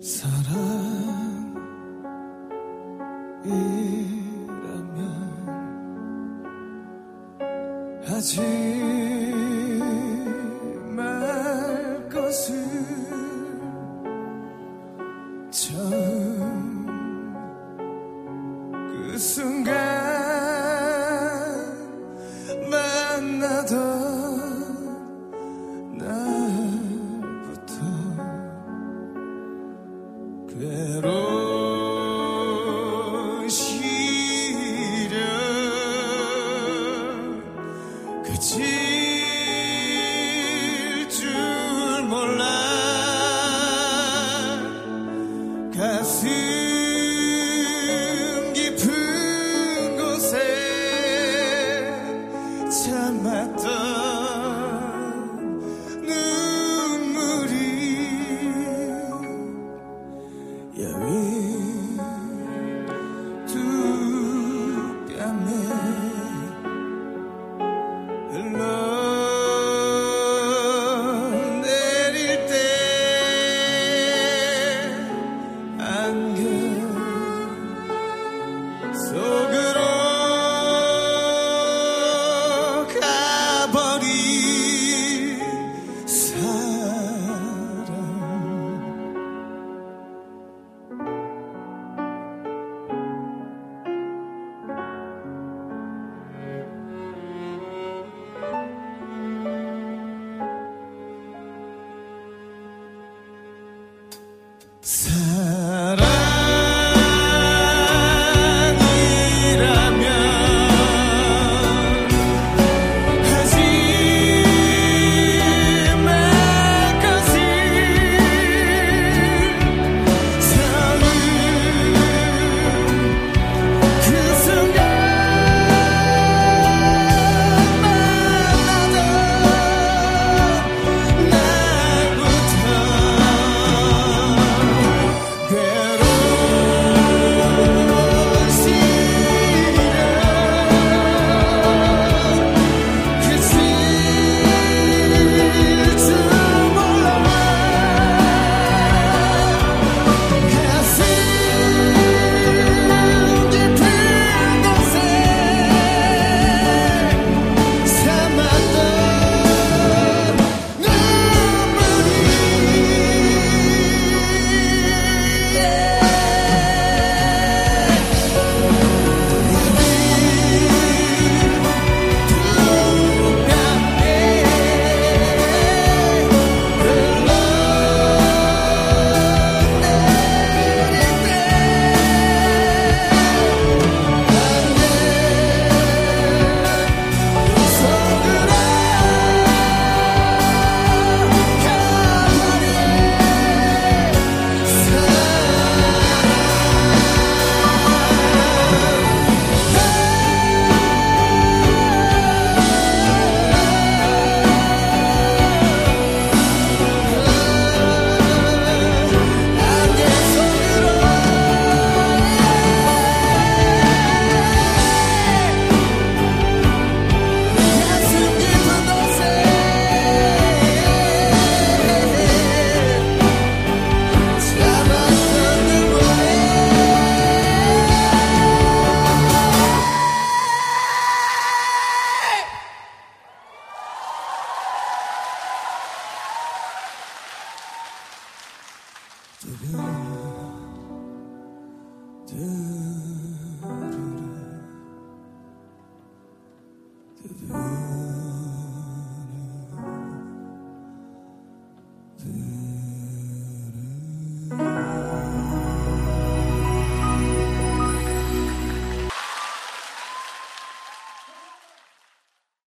사랑이라면 하지 말 것을 처음 그 순간 만나던 Do, do, do,